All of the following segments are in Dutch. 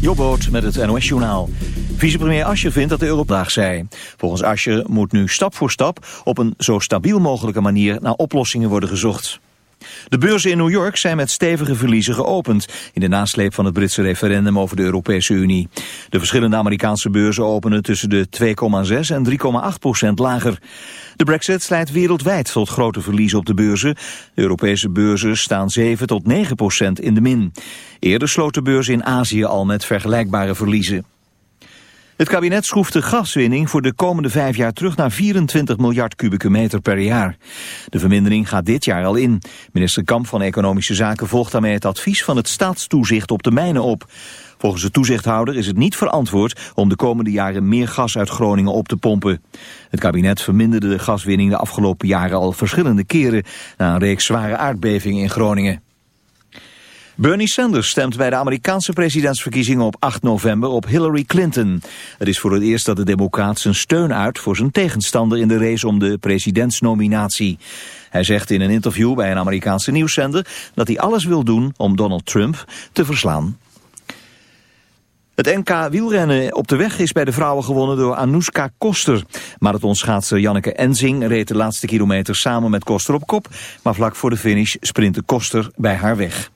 Jobboot met het NOS-journaal. Vicepremier Ascher vindt dat de Europaag zei. Volgens Ascher moet nu stap voor stap op een zo stabiel mogelijke manier naar oplossingen worden gezocht. De beurzen in New York zijn met stevige verliezen geopend... in de nasleep van het Britse referendum over de Europese Unie. De verschillende Amerikaanse beurzen openen tussen de 2,6 en 3,8 procent lager. De brexit leidt wereldwijd tot grote verliezen op de beurzen. De Europese beurzen staan 7 tot 9 procent in de min. Eerder sloot de beurs in Azië al met vergelijkbare verliezen. Het kabinet schroeft de gaswinning voor de komende vijf jaar terug naar 24 miljard kubieke meter per jaar. De vermindering gaat dit jaar al in. Minister Kamp van Economische Zaken volgt daarmee het advies van het staatstoezicht op de mijnen op. Volgens de toezichthouder is het niet verantwoord om de komende jaren meer gas uit Groningen op te pompen. Het kabinet verminderde de gaswinning de afgelopen jaren al verschillende keren na een reeks zware aardbevingen in Groningen. Bernie Sanders stemt bij de Amerikaanse presidentsverkiezingen op 8 november op Hillary Clinton. Het is voor het eerst dat de democraat zijn steun uit voor zijn tegenstander in de race om de presidentsnominatie. Hij zegt in een interview bij een Amerikaanse nieuwszender dat hij alles wil doen om Donald Trump te verslaan. Het NK wielrennen op de weg is bij de vrouwen gewonnen door Anouska Koster. Marathonschaatser Janneke Enzing reed de laatste kilometer samen met Koster op kop. Maar vlak voor de finish sprintte Koster bij haar weg.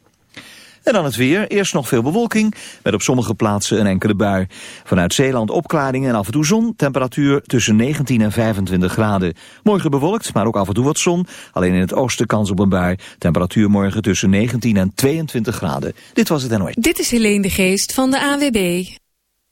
En dan het weer. Eerst nog veel bewolking, met op sommige plaatsen een enkele bui. Vanuit Zeeland opklaringen en af en toe zon. Temperatuur tussen 19 en 25 graden. Morgen bewolkt, maar ook af en toe wat zon. Alleen in het oosten kans op een bui. Temperatuur morgen tussen 19 en 22 graden. Dit was het NOS. Dit is Helene de Geest van de AWB.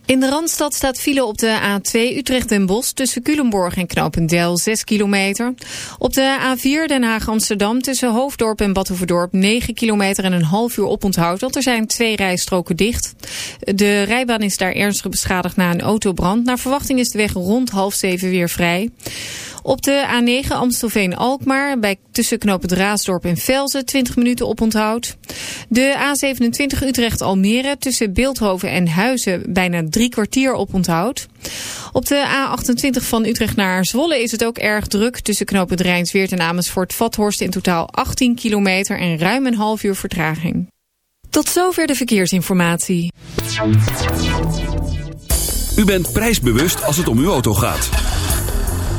In de Randstad staat file op de A2 Utrecht en Bos tussen Culemborg en Knopendel 6 kilometer. Op de A4 Den Haag-Amsterdam tussen Hoofddorp en Badhoevedorp 9 kilometer en een half uur oponthoud, want er zijn twee rijstroken dicht. De rijbaan is daar ernstig beschadigd na een autobrand. Naar verwachting is de weg rond half zeven weer vrij. Op de A9 Amstelveen-Alkmaar bij tussen Raasdorp en Velzen 20 minuten oponthoud. De A27 Utrecht-Almere tussen Beeldhoven en Huizen bijna drie kwartier oponthoud. Op de A28 van Utrecht naar Zwolle is het ook erg druk tussen knooppunt Rijnsweert en Amersfoort-Vathorst in totaal 18 kilometer en ruim een half uur vertraging. Tot zover de verkeersinformatie. U bent prijsbewust als het om uw auto gaat.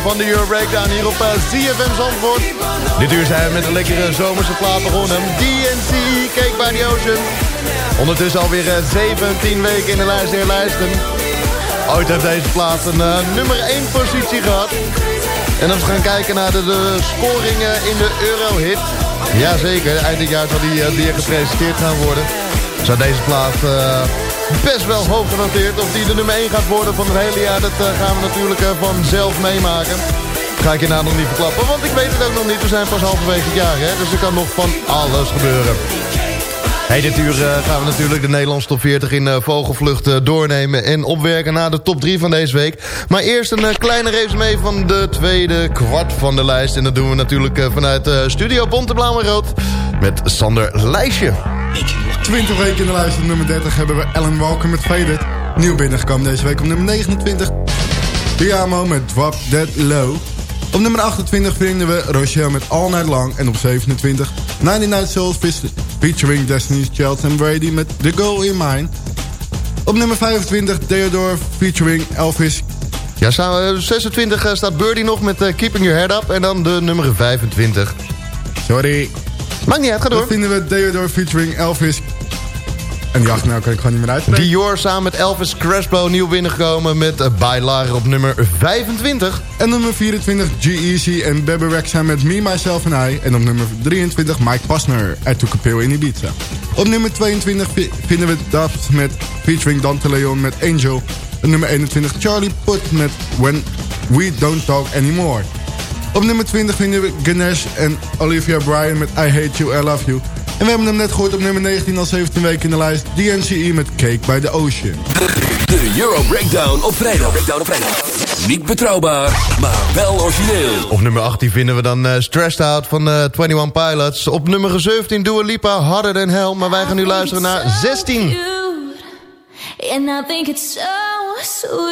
Van de Euro Breakdown hier op uh, ZFM Zandvoort. Dit uur zijn we met een lekkere zomerse plaat begonnen. DNC, Cake by the Ocean. Ondertussen alweer eh, 17 weken in de lijst der lijsten. Ooit heeft deze plaat een eh, nummer 1 positie gehad. En als we gaan kijken naar de, de scoringen in de Eurohit. Jazeker, eind dit jaar zal die eh, weer gepresenteerd gaan worden. Zou deze plaat eh, best wel hoog genoteerd. Of die de nummer 1 gaat worden van het hele jaar, dat eh, gaan we natuurlijk eh, vanzelf meemaken. Ga ik je nou nog niet verklappen, want ik weet het ook nog niet. We zijn pas halverwege het jaar, hè? dus er kan nog van alles gebeuren. Hey, dit uur eh, gaan we natuurlijk de Nederlandse top 40 in vogelvlucht doornemen... en opwerken naar de top 3 van deze week. Maar eerst een kleine resume van de tweede kwart van de lijst. En dat doen we natuurlijk vanuit Studio Bonte Blauw en Rood... met Sander Lijstje. 20 weken in de lijst op nummer 30 hebben we Ellen Walker met Faded. Nieuw binnengekomen deze week op nummer 29. Diamo met Drop Dead Low. Op nummer 28 vinden we Rochelle met All Night Long. En op 27 99 Souls featuring Destiny's Child and Brady met The Goal in Mine. Op nummer 25 Theodore featuring Elvis. Ja, staan we- 26 eh, staat Birdie nog met eh, Keeping Your Head Up... en dan de nummer 25. Sorry. Maakt niet uit, ga Dan door. vinden we Theodore featuring Elvis. En die achternaam kan ik gewoon niet meer uitspreken. Dior samen met Elvis Crespo nieuw binnengekomen met uh, Bailar op nummer 25. En nummer 24 G-Eazy en Bebe Rexha met Me, Myself and I. En op nummer 23 Mike Pasner, a Pill in Ibiza. Op nummer 22 vi- vinden we Dubs met featuring Dante Leon met Angel. En nummer 21 Charlie Puth met When We Don't Talk Anymore. Op nummer 20 vinden we Ganesh en Olivia Bryan met I Hate You, I Love You. En we hebben hem net gehoord op nummer 19 al 17 weken in de lijst. DNCE met Cake by the Ocean. De Euro Breakdown op vrijdag. Breakdown op vrijdag. Niet betrouwbaar, maar wel origineel. Op nummer 18 vinden we dan eh, Stressed Out van eh 21 Pilots. Op nummer 17 Dua Lipa, Harder Than Hell. Maar wij gaan nu luisteren naar 16. And I think it's so sweet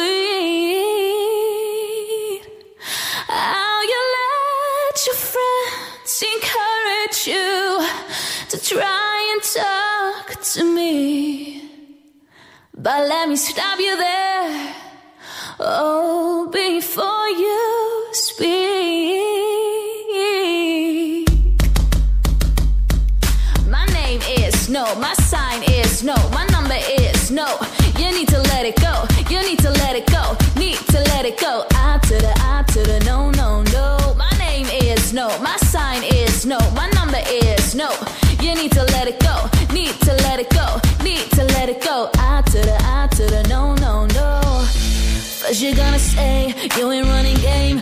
how you let your friends encourage you to try and talk to me. But let me stop you there. Oh, before you speak. My name is no, my sign is no, my number is no. You need to let it go, you need to let it go, need to let it go. The to the need to let it go, need to let it go, need to let it go. I to the I to the no, no, no. First you're gonna say you ain't running game,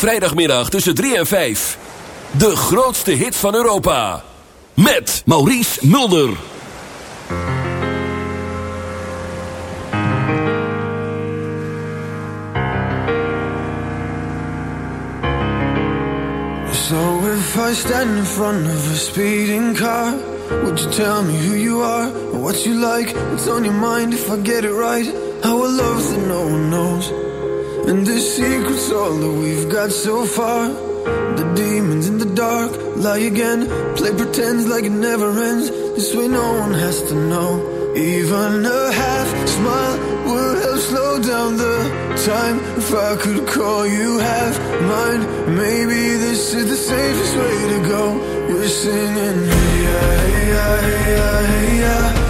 Vrijdagmiddag tussen 3 en 5. De grootste hits van Europa. Met Maurice Mulder. So if I stand in front of a speeding car, would you tell me who you are, what you like, what's on your mind if I get it right? How a love that no one knows, and the secret's all that we've got so far. The demons in the dark lie again, play pretends like it never ends. This way no one has to know. Even a half smile would help slow down the time if I could call you half mine. Maybe this is the safest way to go. We're singing, hey ya, hey ya,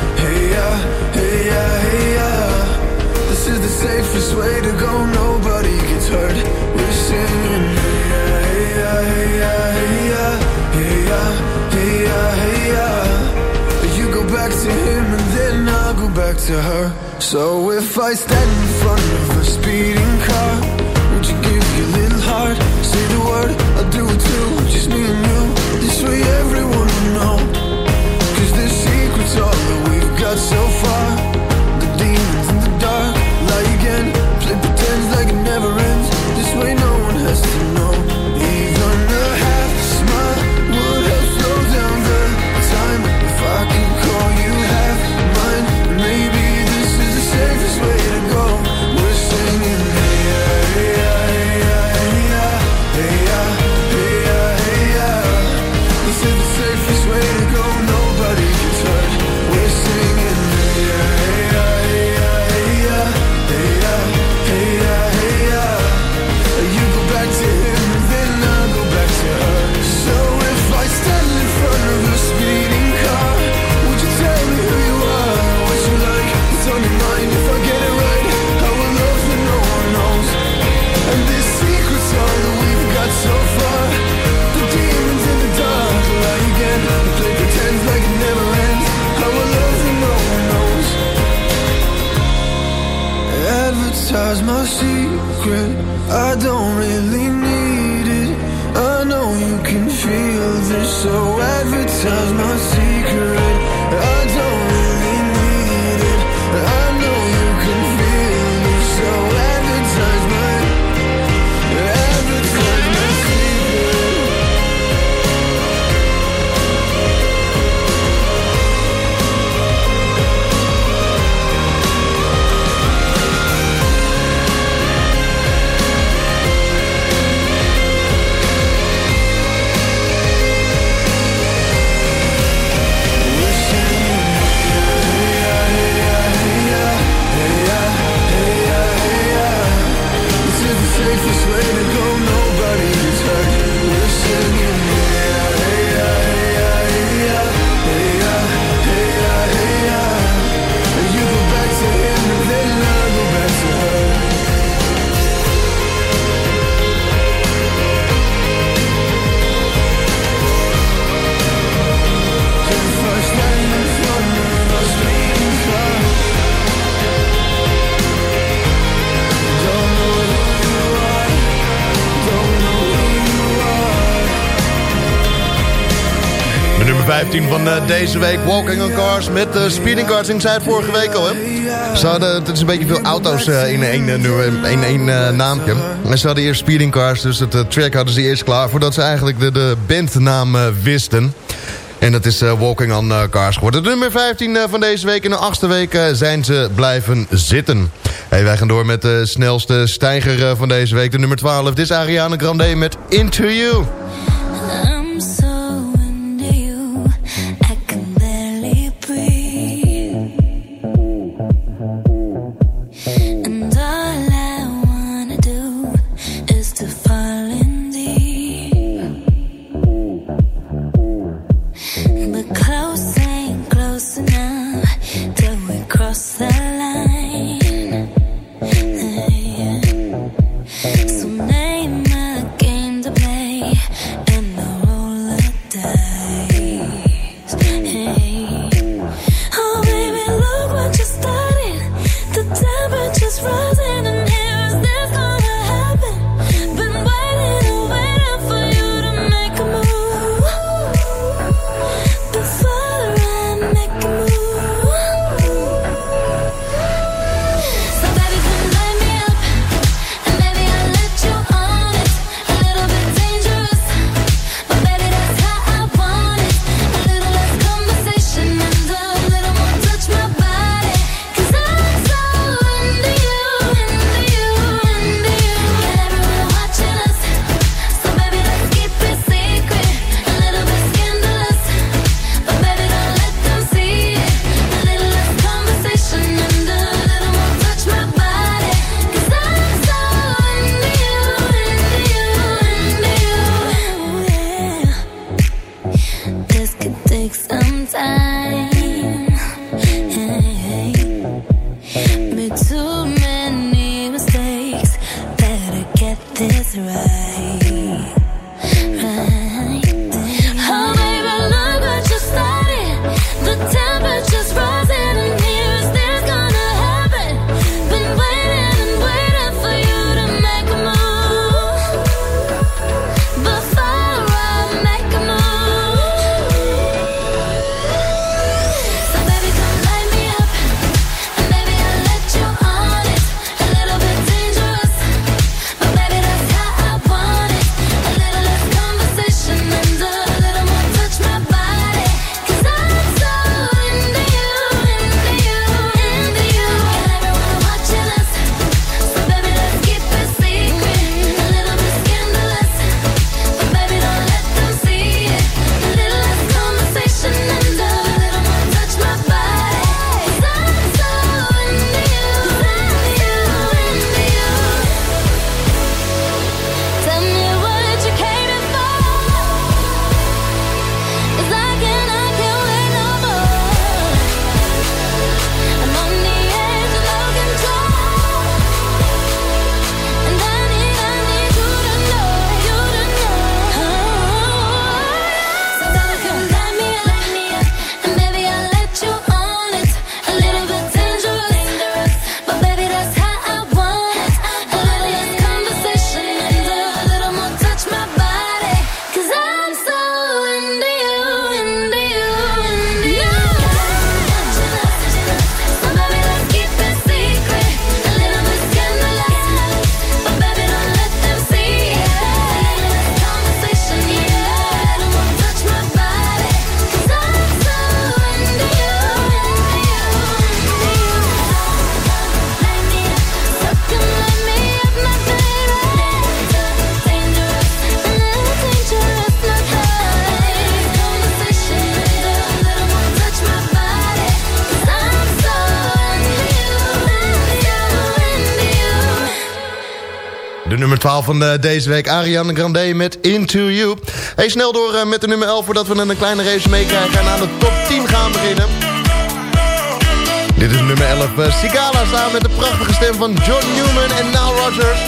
safest way to go. Nobody gets hurt. We're singing, ya, hey ya, hey ya, hey ya. You go back to him and then I'll go back to her. So if I stand in front of a speeding car, would you give your little heart? Say the word, I'll do it How's my secret? I don't really need it. I know you can feel this, so advertise my secret. I don't. nummer 15 van eh, deze week. Walking on Cars met de Speeding Cars Inside vorige week al. Hè? Ze hadden, het is een beetje veel auto's eh, in één, in één naampje. Ze hadden eerst Speeding Cars, dus het track hadden ze eerst klaar... voordat ze eigenlijk de, de bandnaam wisten. En dat is Walking on Cars geworden. De nummer 15 van deze week. In de achtste week zijn ze blijven zitten. Hey, wij gaan door met de snelste stijger van deze week. De nummer 12. Dit is Ariana Grande met Into You. 12 van eh, deze week, Ariana Grande met Into You. Hey, snel door eh, met de nummer 11 voordat we een kleine race meekrijgen... en aan de top 10 gaan beginnen. Dit is nummer 11, uh, Sigala samen met de prachtige stem van John Newman en Nile Rodgers.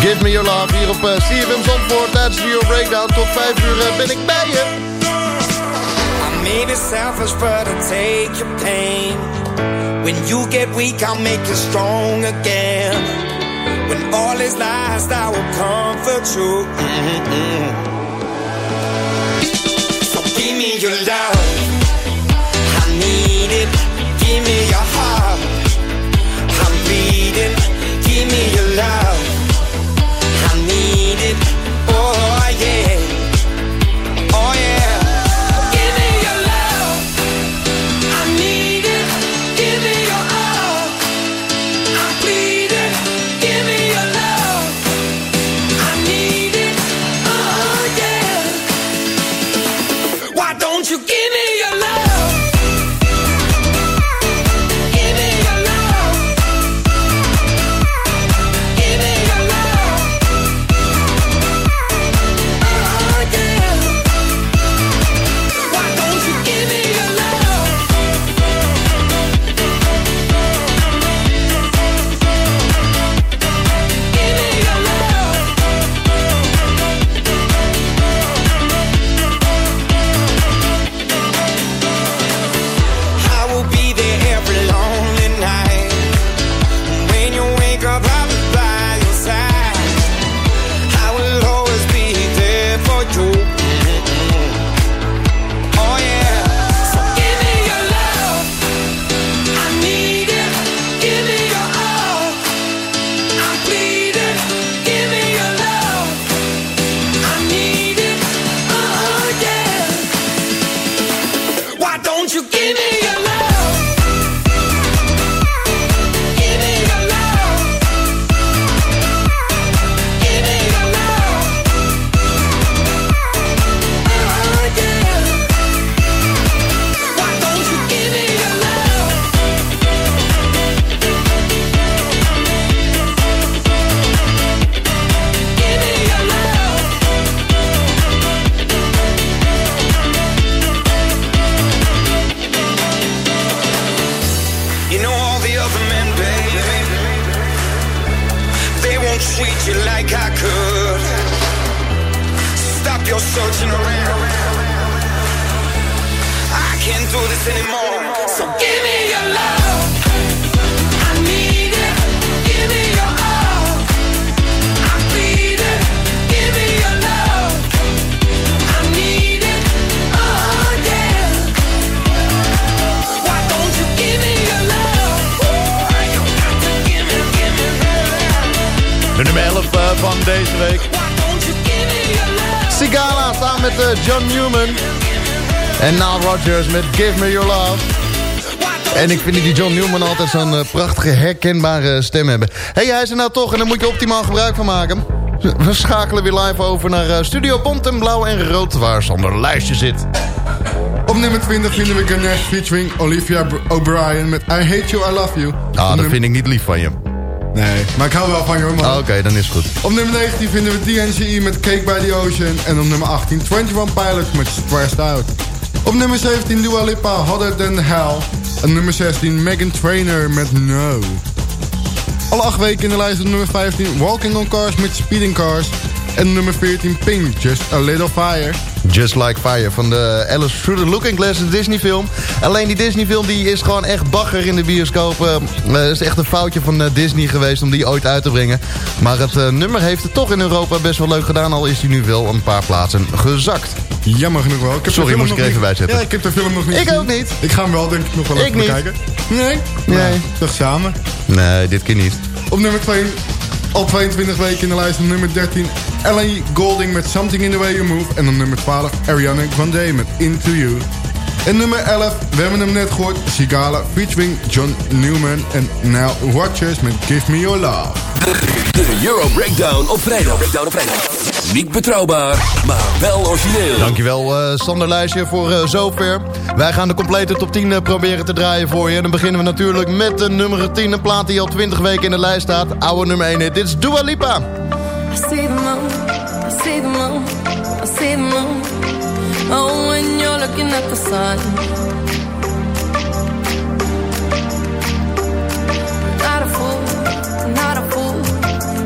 Give me your love hier op CFM Zandvoort tijdens de Euro Breakdown. Tot 5 uur ben ik bij je. I may be selfish, but I'll take your pain. When you get weak, I'll make you strong again. When all is lost, I will comfort you. Mm-hmm. So give me your love. I need it. Give me your heart. I'm bleeding. Give me your love. Give Me Your Love. En ik vind die John Newman altijd zo'n uh, prachtige herkenbare stem hebben. Hé, hey, hij is er nou toch en daar moet je optimaal gebruik van maken. We schakelen weer live over naar uh, Studio Bont en Blauw en Rood... waar Sander Lijstje zit. Op nummer 20 vinden we Ganesh featuring Olivia O'Brien met I Hate You, I Love You. Ah, dat vind ik niet lief van je. Nee, maar ik hou wel van je hoor man. Ah, Oké, dan is het goed. Op nummer 19 vinden we DNCE met Cake by the Ocean. En op nummer 18 21 Pilots met Stressed Out. Op nummer 17 Dua Lipa Hotter Than Hell. En nummer 16 Megan Trainor met No. Alle acht weken in de lijst op nummer 15 Walking on Cars met Speeding Cars. En nummer 14 Pink, Just a Little Fire. Just Like Fire van de Alice Through the Looking Glass, een Disney film. Alleen die Disney film die is gewoon echt bagger in de bioscoop. Het is echt een foutje van eh, Disney geweest om die ooit uit te brengen. Maar het eh, nummer heeft het toch in Europa best wel leuk gedaan. Al is hij nu wel een paar plaatsen gezakt. Jammer genoeg wel. Ik heb Sorry, de moest ik er even niet- bij zetten. Ja, ik heb de film nog niet Ik ook niet. Ik ga hem wel denk ik nog wel Ik even niet. bekijken. Nee? Nee. Nou, toch samen. Nee, dit keer niet. Op nummer 2, al 22 weken in de lijst. Nummer 13, Ellie Golding met Something in the Way You Move. En op nummer 12, Ariana Grande met Into You. En nummer 11, we hebben hem net gehoord, Sigala featuring John Newman en Nile Rodgers met Give Me Your Love. De Euro Breakdown op vrijdag. Breakdown op vrijdag. Niet betrouwbaar, maar wel origineel. Dankjewel eh Sander Lijstje voor eh, zover. Wij gaan de complete top 10 eh, proberen te draaien voor je. En dan beginnen we natuurlijk met de nummer 10. Een plaat die al 20 weken in de lijst staat. Oude nummer 1 hit. Dit is Dua Lipa. I see the moon, I see the moon, I see the moon. Oh, when you're looking at the sun. Not a fool, not a fool,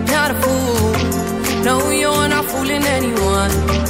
not a fool. No, you're fooling anyone.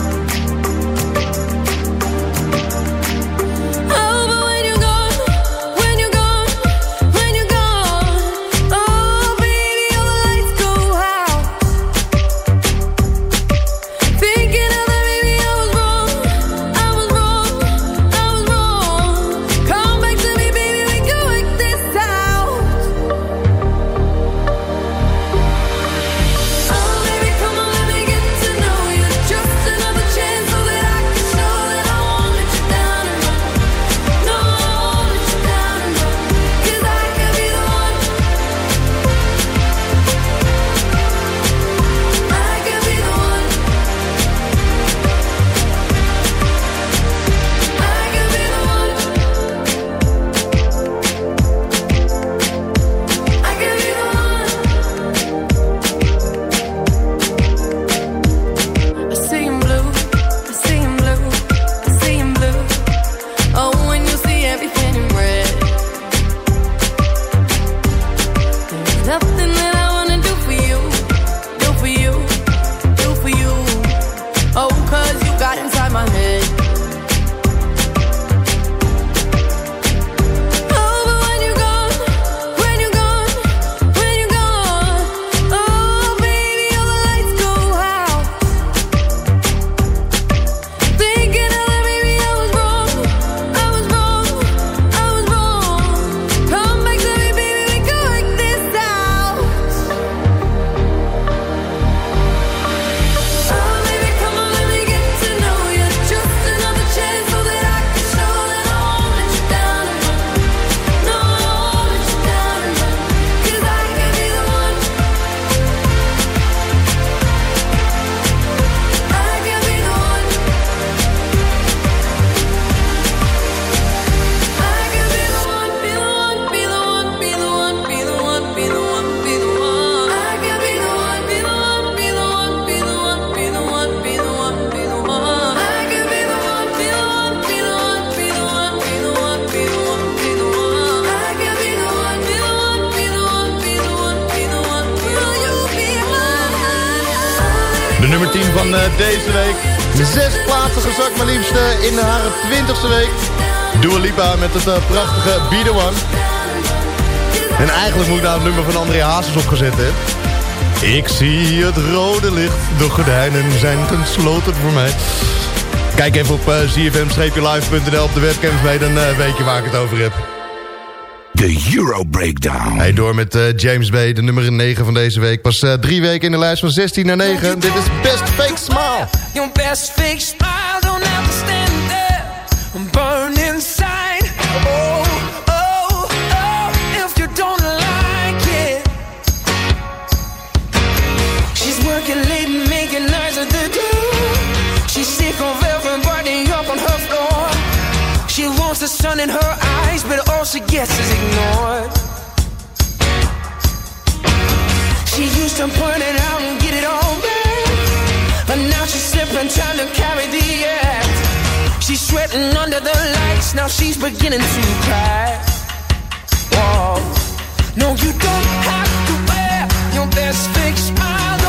Deze week. Zes plaatsen gezakt maar liefst eh, in haar 20ste week. Dua Lipa met het eh, prachtige Be The One. En eigenlijk moet ik daar het nummer van André Hazes opgezet hebben. Ik zie het rode licht, de gordijnen zijn gesloten voor mij. Kijk even op uh, zfm-live.nl op de webcams mee, dan eh, weet je waar ik het over heb. De Euro Breakdown. Hey, door met eh, James Bay, de nummer 9 van deze week. Pas eh, drie weken in de lijst van 16 naar 9. Dit is Best Fake Smile. Your best fake smile don't have to stand there and burn inside. Oh, oh, oh, if you don't like it. She's working late and making nights at the door. She's sick of everybody up on her floor. She wants the sun in her eyes, but all she gets is She used to point it out and get it all back. But now she's slipping, trying to carry the act. She's sweating under the lights, now she's beginning to cry. Whoa. No, you don't have to wear your best fake smile.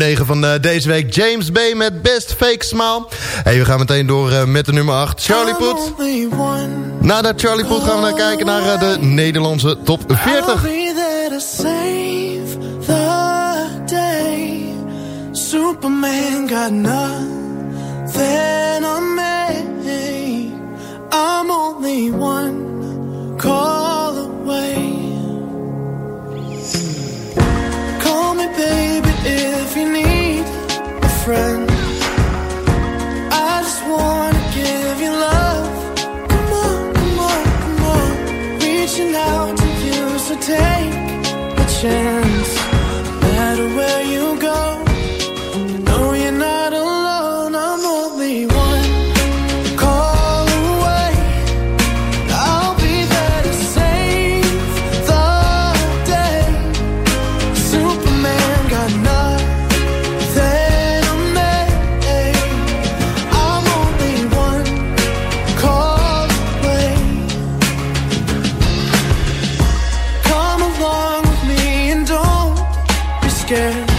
9 van eh, deze week. James B met Best Fake Smile. Hey, we gaan meteen door eh, met de nummer 8. Charlie Poet. Nadat Charlie Poet gaan we kijken naar eh, de Nederlandse top 40. Me, baby. you need a friend. I just wanna give you love. Come on, come on, come on. Reaching out to you, so take a chance. again.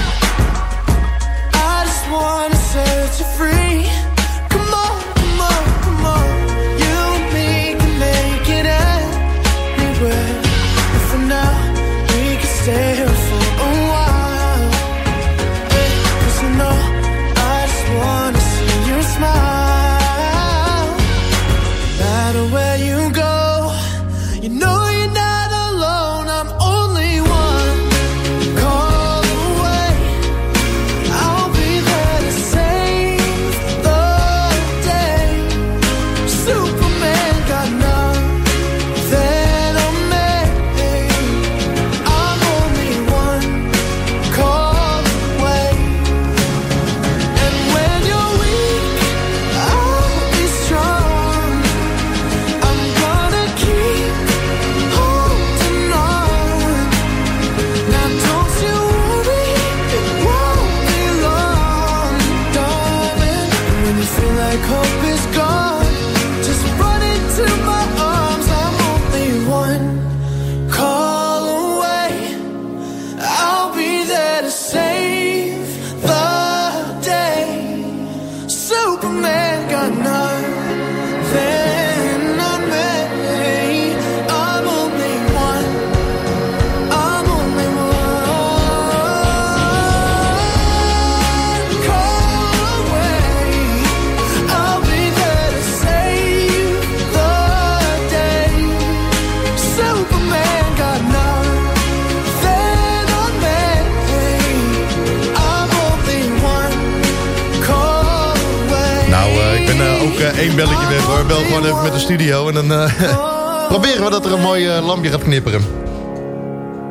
Eh, ook uh, één belletje weg hoor. Bel gewoon even met de studio en dan eh, proberen we dat er een mooi lampje gaat knipperen.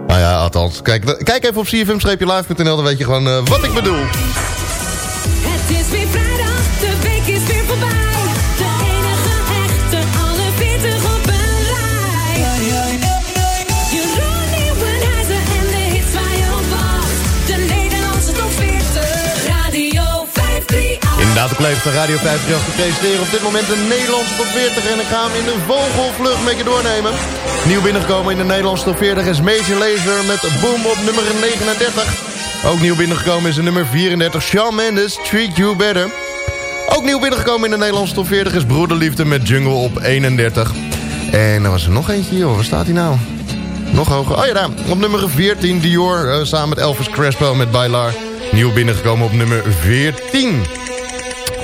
Nou ja, althans. Kijk, kijk even op cfm-live.nl, dan weet je gewoon wat ik bedoel. Het is weer vrijdag, de week is weer voorbij. Inderdaad, de collega's van Radio 538 presenteren op dit moment de Nederlandse top 40. En ik ga hem in de vogelvlucht met je doornemen. Nieuw binnengekomen in de Nederlandse top 40 is Major Lazer met Boom op nummer 39. Ook nieuw binnengekomen is de nummer 34 Shawn Mendes, Treat You Better. Ook nieuw binnengekomen in de Nederlandse top 40 is Broederliefde met Jungle op 31. En er was er nog eentje, joh. Waar staat hij nou? Nog hoger. Oh ja, daar. Op nummer 14 Dior eh, samen met Elvis Crespo met Bailar. Nieuw binnengekomen op nummer 14.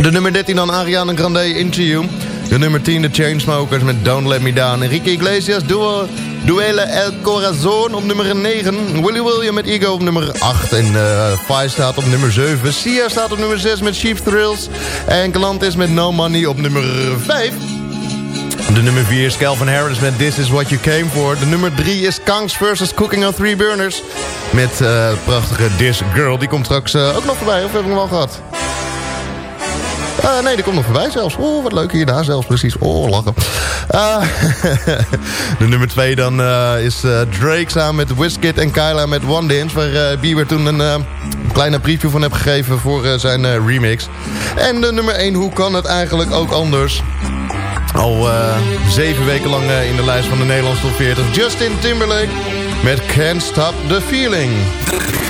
De nummer 13 dan Ariana Grande, You. De nummer 10 de Chainsmokers met Don't Let Me Down. Enrique Iglesias, Duo, Duele El Corazon op nummer 9. Willy William met Ego op nummer 8. En uh, Five staat op nummer 7. Sia staat op nummer 6 met Cheap Thrills. En Galantis met No Money op nummer 5. De nummer 4 is Calvin Harris met This Is What You Came For. De nummer 3 is Kangs vs. Cooking on Three Burners. Met uh, prachtige This Girl. Die komt straks uh, ook nog voorbij. Of hebben we hem al gehad? Uh, nee, die komt nog voorbij zelfs. Oh, wat leuk hier daar zelfs precies. Oh, lachen. Uh, de nummer 2 dan uh, is Drake samen met Wizkid en Kyla met One Dance. Waar Bieber toen een kleine preview van heb gegeven voor zijn remix. En de nummer 1, hoe kan het eigenlijk ook anders? Al zeven weken lang in de lijst van de Nederlandse top 40. Justin Timberlake met Can't Stop the Feeling.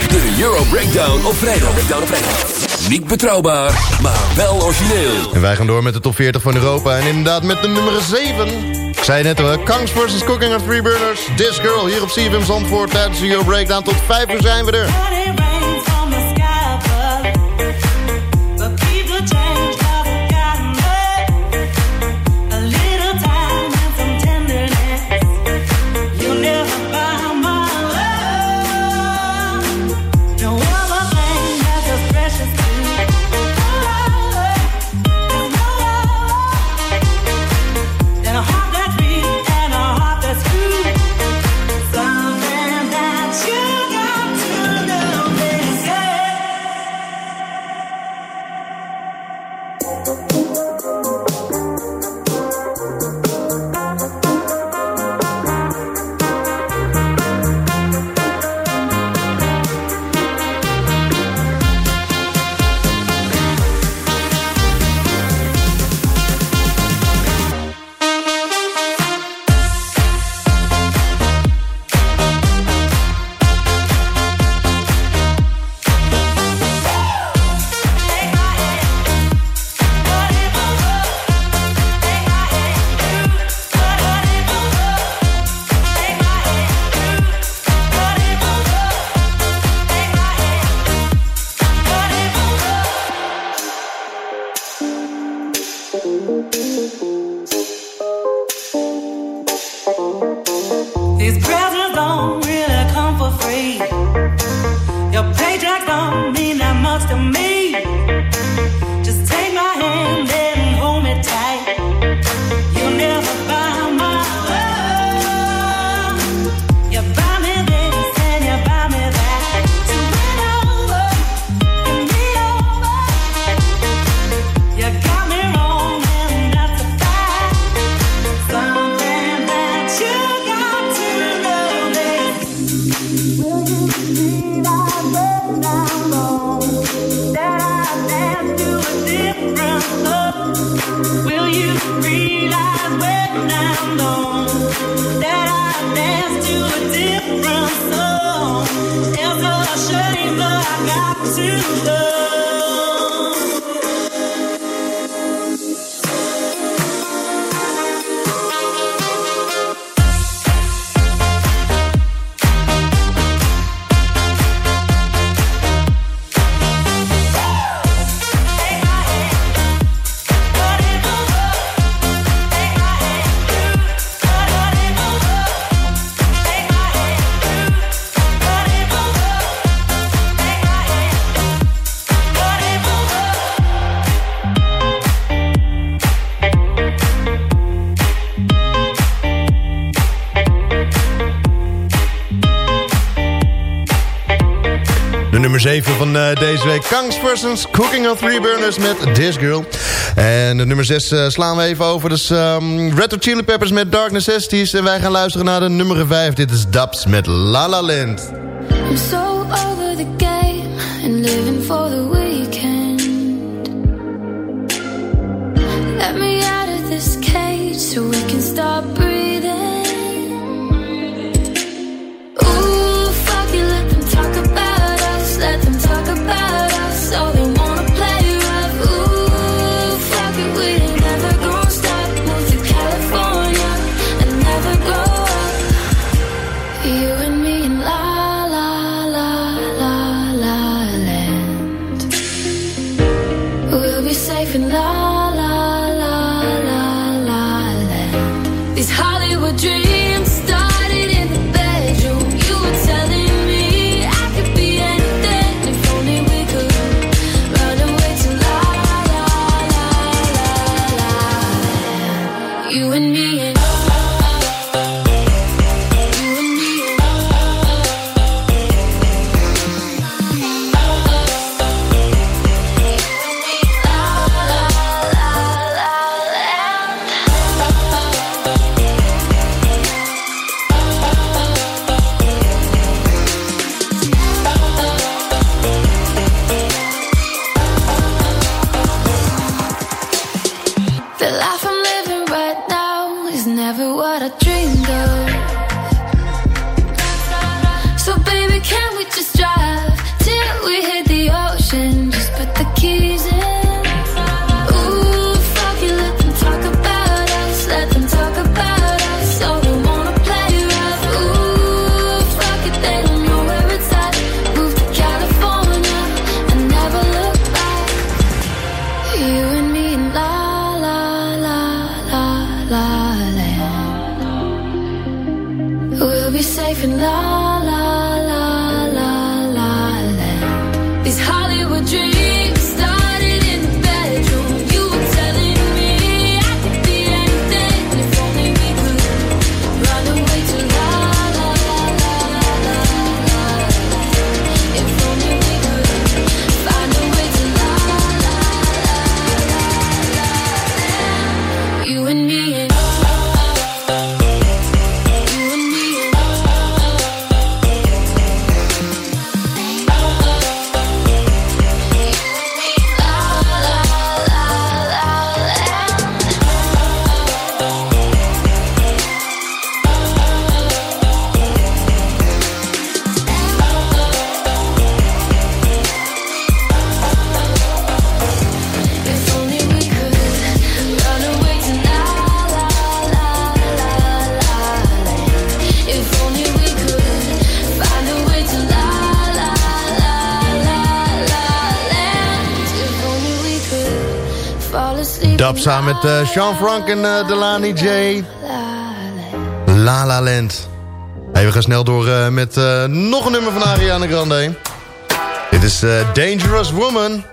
De Euro Breakdown op vrijdag. Breakdown op vrijdag. Niet betrouwbaar, maar wel origineel. En wij gaan door met de top 40 van Europa. En inderdaad met de nummer 7. Ik zei net al, Kangs vs. Cooking on Three Burners. This Girl hier op CFM Zandvoort tijdens de Euro Breakdown. Tot 5 uur zijn we er. even van eh, deze week. Kangs Persons, Cooking on Three Burners met This Girl. En de nummer 6 eh, slaan we even over. Dus um, Red Hot Chili Peppers met Dark Necessities. En wij gaan luisteren naar de nummer 5. Dit is Dubs met La La Land. I'm so over the. Samen met eh, Sean Frank en uh, J. La La Land. Hey, we gaan snel door eh, met nog een nummer van Ariana Grande. Dit is Dangerous Woman.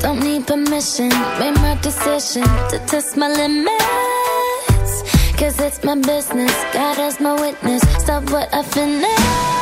Don't need permission, made my decision to test my limits. Cause it's my business, God is my witness, stop what I finish.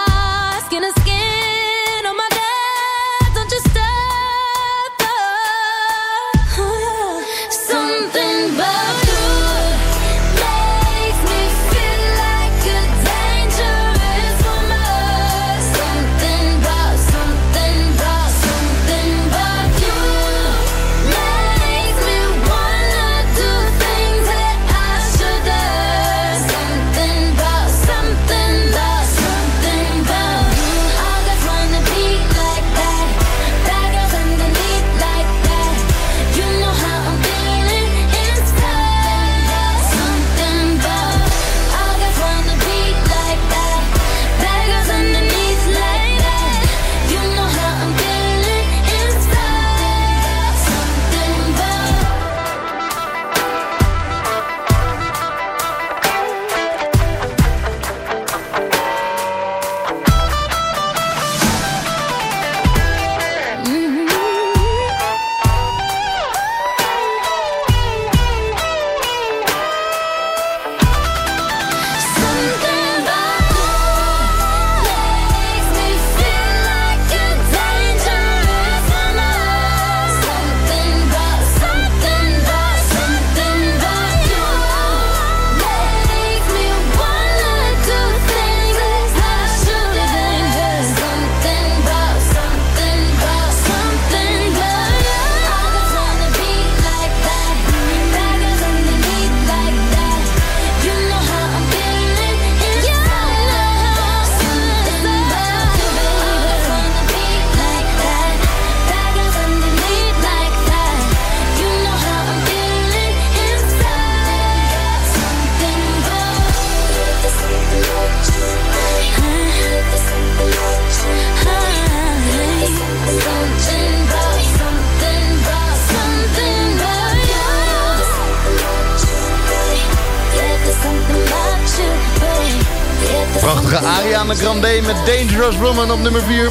Met Dangerous Woman op nummer 4.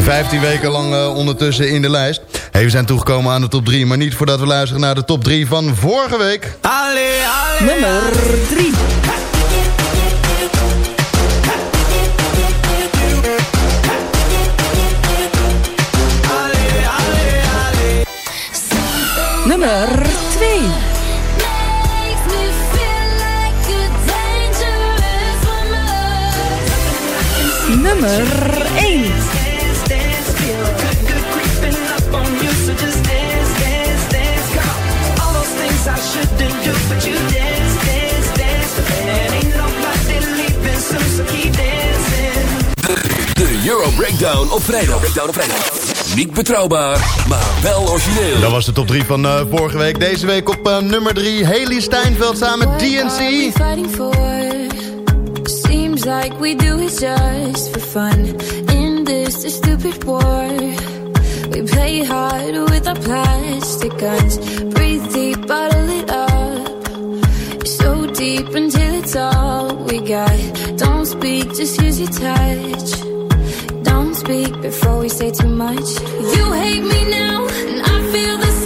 15 weken lang uh, ondertussen in de lijst. Hey, we zijn toegekomen aan de top 3, maar niet voordat we luisteren naar de top 3 van vorige week. Allee, allee, Nummer 3. Euro Breakdown op vrijdag. Breakdown op vrijdag. Niet betrouwbaar, maar wel origineel. Dat was de top 3 van uh, vorige week. Deze week op uh, nummer 3 Haley Steinfeld samen met DNC. fighting for? Seems like we do it just for fun. In this stupid war, we play hard with our plastic guns. Breathe deep, bottle it up. So deep until it's all we got. Don't speak, just use your touch. Speak before we say too much. You hate me now, and I feel the same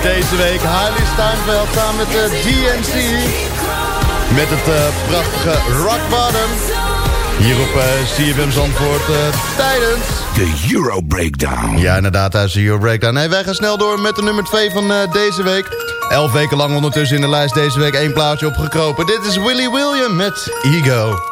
deze week, Hailey Steinfeld samen met de DNC. Met het uh, prachtige Rock Bottom. Hier op uh, CFM Zandvoort uh, tijdens... De Euro Breakdown. Ja, inderdaad, tijdens de Euro Breakdown. Hey, wij gaan snel door met de nummer 2 van deze week. Elf weken lang ondertussen in de lijst deze week één plaatje opgekropen. Dit is Willy William met Ego.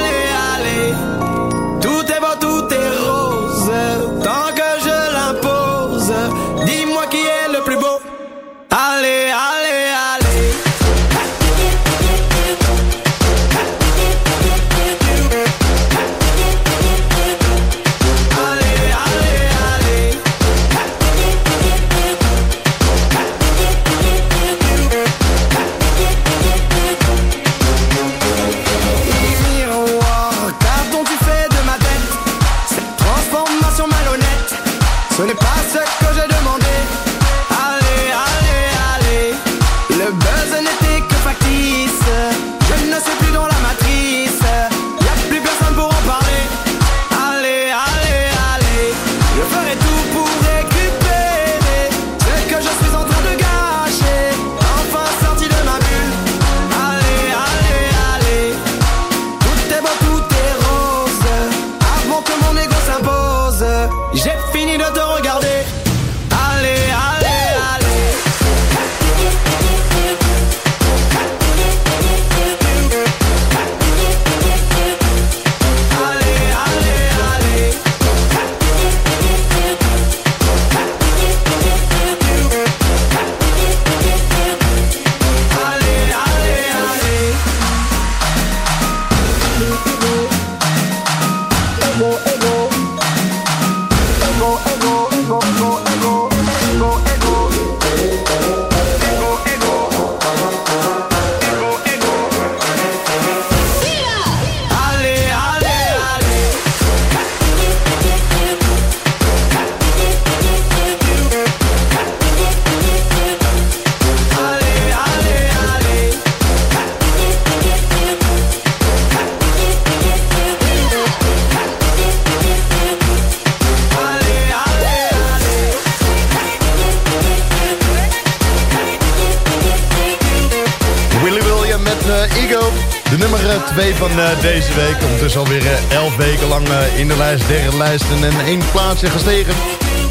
deze week. Ondertussen alweer 11 weken lang eh, in de lijst, derde lijsten en één plaatsje gestegen.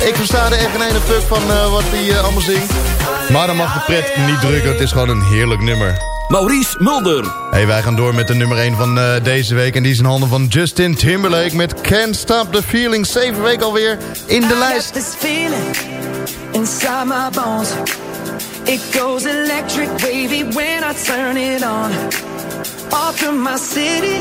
Ik versta er echt geen ene fuck van eh, wat hij allemaal zingt. Maar dan mag de pret niet drukken. Het is gewoon een heerlijk nummer. Maurice Mulder. Hey, wij gaan door met de nummer 1 van uh, deze week. En die is in handen van Justin Timberlake met Can't Stop the Feeling. Zeven weken alweer in de lijst. this feeling inside my bones. It goes electric wavy when I turn it on. Off from my city,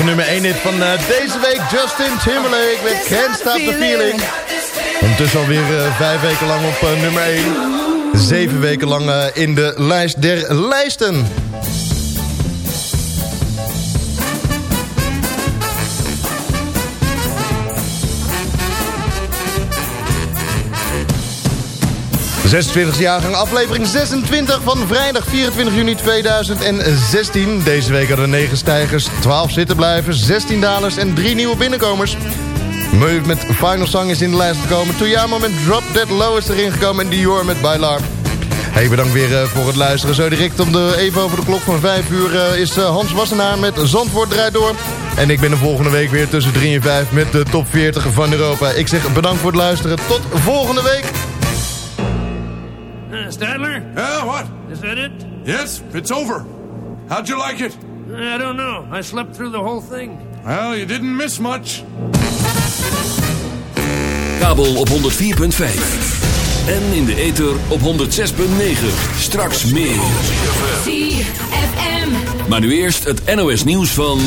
Prachtige nummer 1 hit van eh, deze week. Justin Timberlake met Can't Stop the Feeling. Ondertussen alweer uh, vijf weken lang op eh, nummer 1. Zeven weken lang eh, in de lijst der lijsten. De 26e jaargang, aflevering 26 van vrijdag 24 juni 2016. Deze week hadden we 9 stijgers, 12 zittenblijvers, 16 dalers en 3 nieuwe binnenkomers. Meuf met Final Song is in de lijst gekomen. Toyama met Drop Dead Low is erin gekomen. En Dior met Bailar. Hey, bedankt weer eh, voor het luisteren. Zo direct om de, even over de klok van 5 uur eh, is eh, Hans Wassenaar met Zandvoort draait door. En ik ben de volgende week weer tussen 3 en 5 met de top 40 van Europa. Ik zeg bedankt voor het luisteren. Tot volgende week. Uh, Stadler? Yeah, what? Is that it? Yes, it's over. How'd you like it? I don't know. I slept through the whole thing. Well, you didn't miss much. kabel op 104.5. En in de ether op 106.9. Straks meer. Maar nu eerst het NOS nieuws van...